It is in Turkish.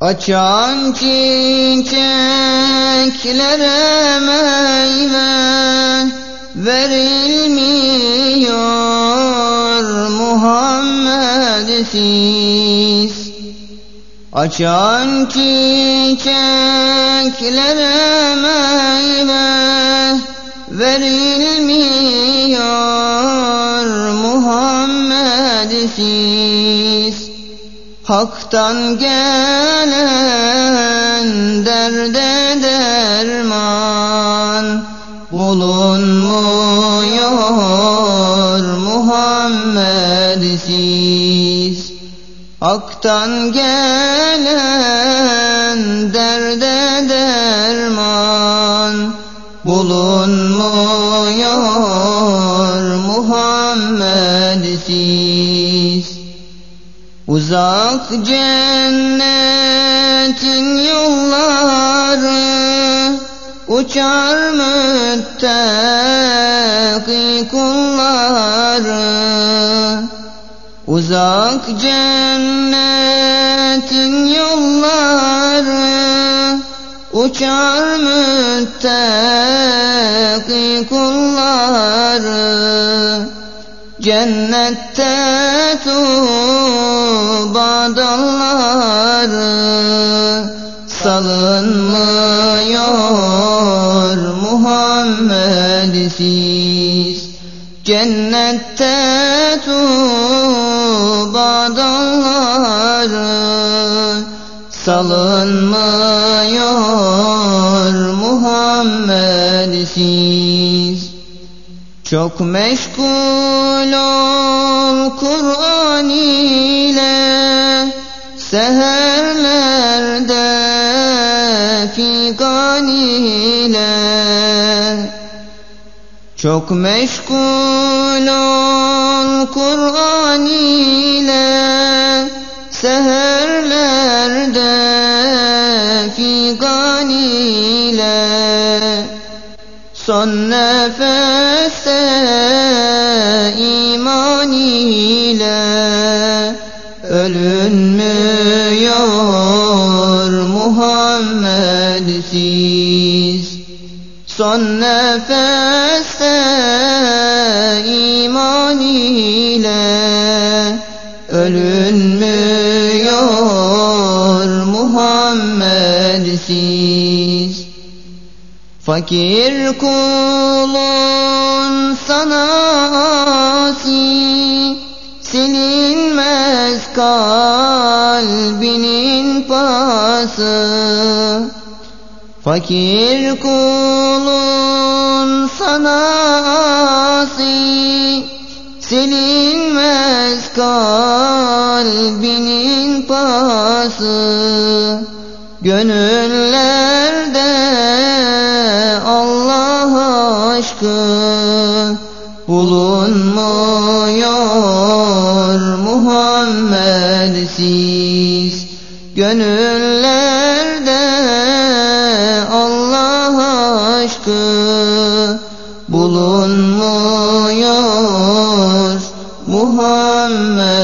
Açan çiçeklere meyve verilmiyor Muhammed'siz Açan çiçeklere meyve verilmiyor Muhammed'siz Hak'tan gelen derde derman bulunmuyor Muhammed'siz Hak'tan gelen derde derman bulunmuyor Muhammed'siz Uzak cennetin yolları Uçar müttaki kulları. Uzak cennetin yolları Uçar müttaki kulları Cennette tuğba dalları salınmıyor Muhammed'siz Cennette tuğba dalları salınmıyor Muhammed'siz çok meşgul ol Kur'an ile. Seherlerde figan ile. Çok meşgul ol Kur'an ile. Seherlerde figan ile Son nefeste iman ile ölünmüyor Muhammed'siz Son nefeste iman ile ölünmüyor Muhammed'siz Fakir kulun sana asi Silinmez kalbinin pası. Fakir kulun sana asi Silinmez kalbinin pası. Gönüllerde bulunmuyor Muhammed'siz Gönüllerde Allah aşkı bulunmuyor Muhammed'siz